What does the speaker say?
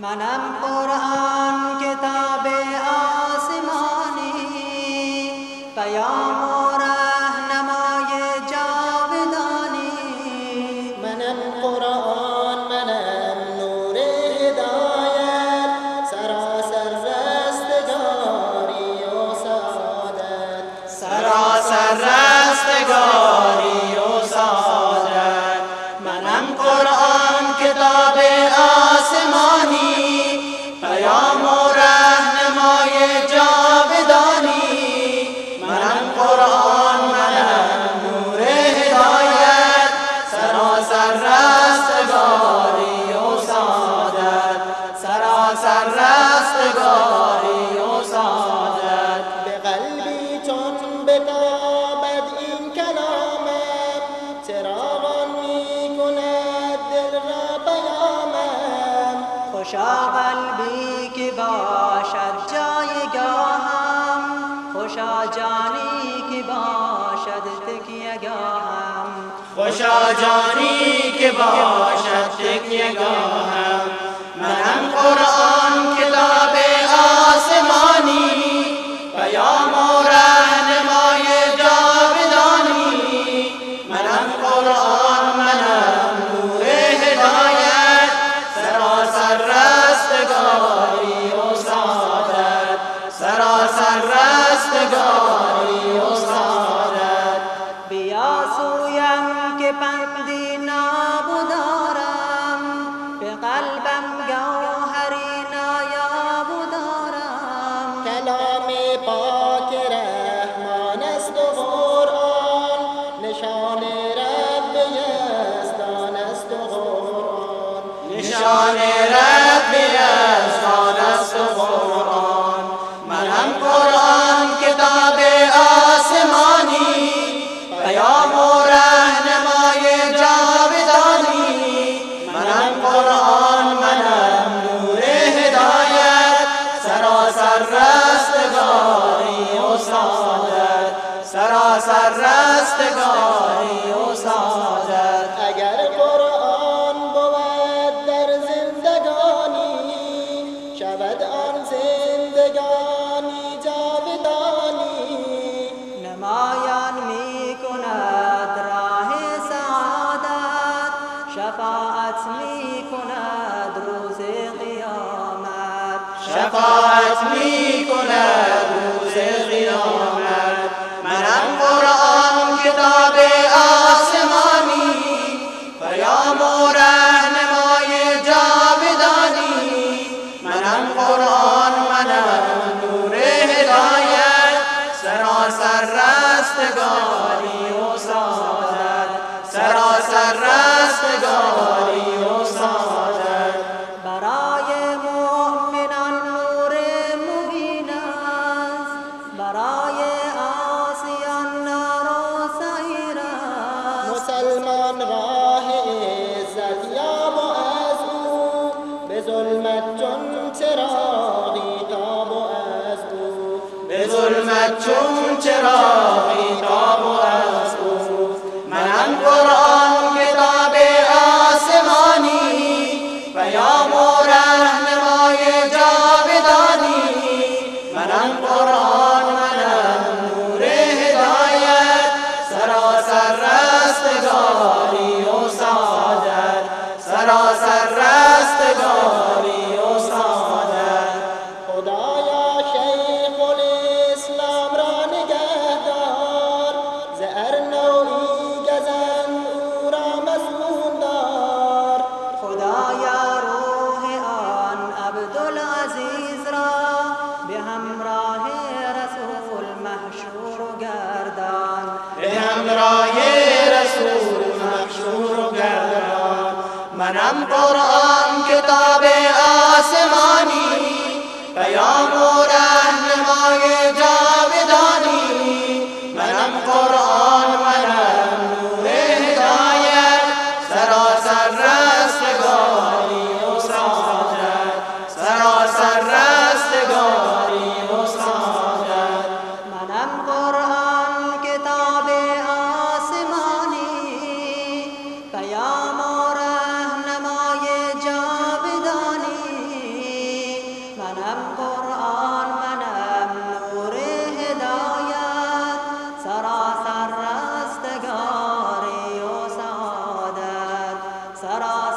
منم قرآن. خوشا قلبی که باشد جایگاهم خوشا جانی که باشد تکیهگاهم خوشا جانی که باشد تکیهگاهم منم قرآن کتاب را رستگاری و سعادت اگر قرآن بود در زندگانی شود آن زندگانی جاودانی. نمایان می کند راه سعادت شفاعت می کند روز قیامت. شفاعت می کند هزاری و برای مؤمنان نور مبین برای آسیان نار و سعیر است. مسلمان راه عزت از معزمو به ظلمت چون چراغی تاب و از او. به ظلمت چون چراغی تاب منم رسول مخشور و گردان منم قرآن さら